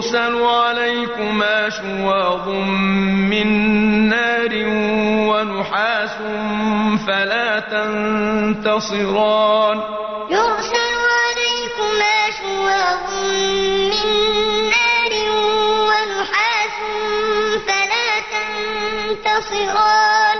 يرسل عليكما شواظ من نار ونحاس فلا تنتصران. يرسل عليكما شواظ من نار ونحاس فلا تنتصران.